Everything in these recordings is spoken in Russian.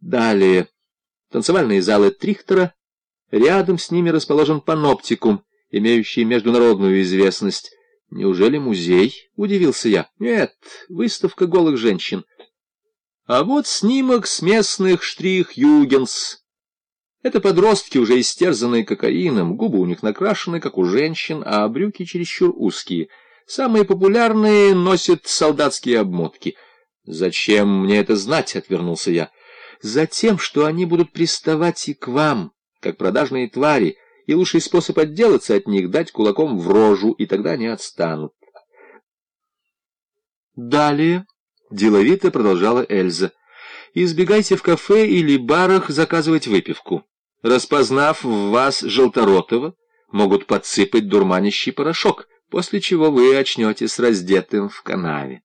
Далее. Танцевальные залы Трихтера. Рядом с ними расположен паноптикум, имеющий международную известность. Неужели музей? Удивился я. Нет, выставка голых женщин. А вот снимок с местных штрих-югенс. Это подростки, уже истерзанные кокаином, губы у них накрашены, как у женщин, а брюки чересчур узкие. Самые популярные носят солдатские обмотки. «Зачем мне это знать?» — отвернулся я. «Затем, что они будут приставать и к вам, как продажные твари, и лучший способ отделаться от них — дать кулаком в рожу, и тогда они отстанут». Далее, деловито продолжала Эльза, избегайте в кафе или барах заказывать выпивку. Распознав в вас желторотого, могут подсыпать дурманящий порошок, после чего вы очнетесь раздетым в канаве.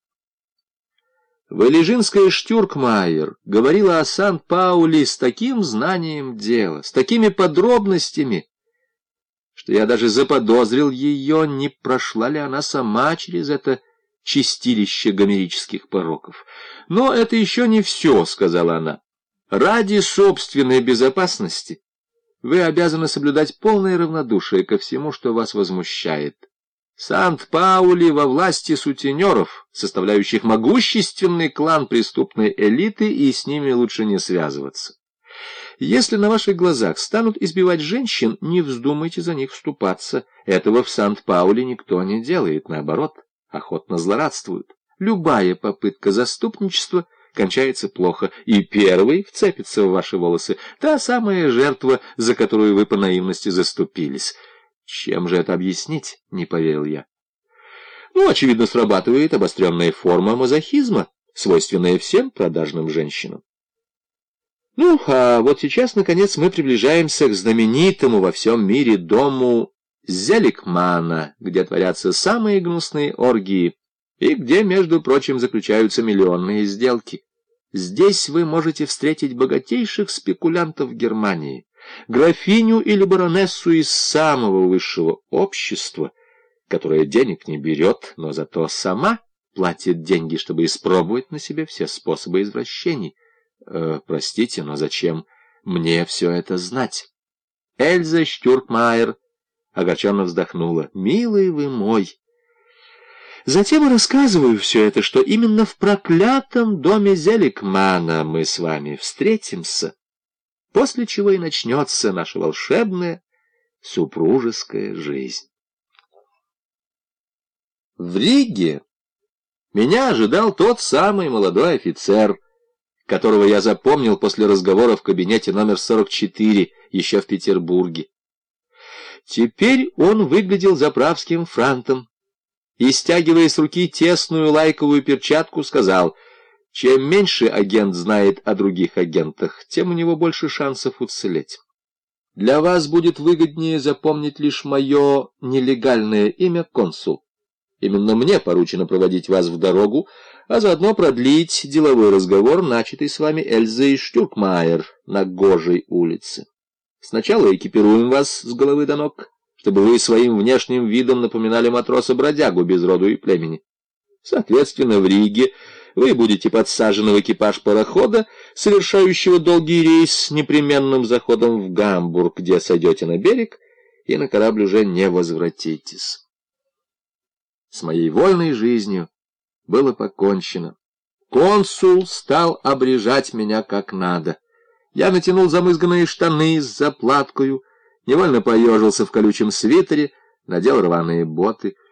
Валежинская Штюркмайер говорила о Сан-Паули с таким знанием дела, с такими подробностями, что я даже заподозрил ее, не прошла ли она сама через это чистилище гомерических пороков. «Но это еще не все», — сказала она. «Ради собственной безопасности вы обязаны соблюдать полное равнодушие ко всему, что вас возмущает. Сант-Паули во власти сутенеров, составляющих могущественный клан преступной элиты, и с ними лучше не связываться. Если на ваших глазах станут избивать женщин, не вздумайте за них вступаться. Этого в Сант-Пауле никто не делает, наоборот, охотно злорадствуют. Любая попытка заступничества кончается плохо, и первый вцепится в ваши волосы, та самая жертва, за которую вы по наивности заступились. Чем же это объяснить, не поверил я. Ну, очевидно, срабатывает обостренная форма мазохизма, свойственная всем продажным женщинам. Ну, а вот сейчас, наконец, мы приближаемся к знаменитому во всем мире дому Зеликмана, где творятся самые гнусные оргии, и где, между прочим, заключаются миллионные сделки. Здесь вы можете встретить богатейших спекулянтов Германии, графиню или баронессу из самого высшего общества, которая денег не берет, но зато сама платит деньги, чтобы испробовать на себе все способы извращений. Э, простите, но зачем мне все это знать? Эльза Штюркмайер огорченно вздохнула. «Милый вы мой!» Затем рассказываю все это, что именно в проклятом доме Зеликмана мы с вами встретимся, после чего и начнется наша волшебная супружеская жизнь. В Риге меня ожидал тот самый молодой офицер, которого я запомнил после разговора в кабинете номер 44 еще в Петербурге. Теперь он выглядел заправским франтом, и, стягивая с руки тесную лайковую перчатку, сказал, чем меньше агент знает о других агентах, тем у него больше шансов уцелеть. Для вас будет выгоднее запомнить лишь мое нелегальное имя консул. Именно мне поручено проводить вас в дорогу, а заодно продлить деловой разговор, начатый с вами Эльзой Штюркмайер на Гожей улице. Сначала экипируем вас с головы до ног, чтобы вы своим внешним видом напоминали матроса-бродягу без роду и племени. Соответственно, в Риге вы будете подсажены в экипаж парохода, совершающего долгий рейс с непременным заходом в Гамбург, где сойдете на берег, и на корабль уже не возвратитесь. С моей вольной жизнью было покончено. Консул стал обрежать меня как надо. Я натянул замызганные штаны с заплаткою, невольно поежился в колючем свитере, надел рваные боты —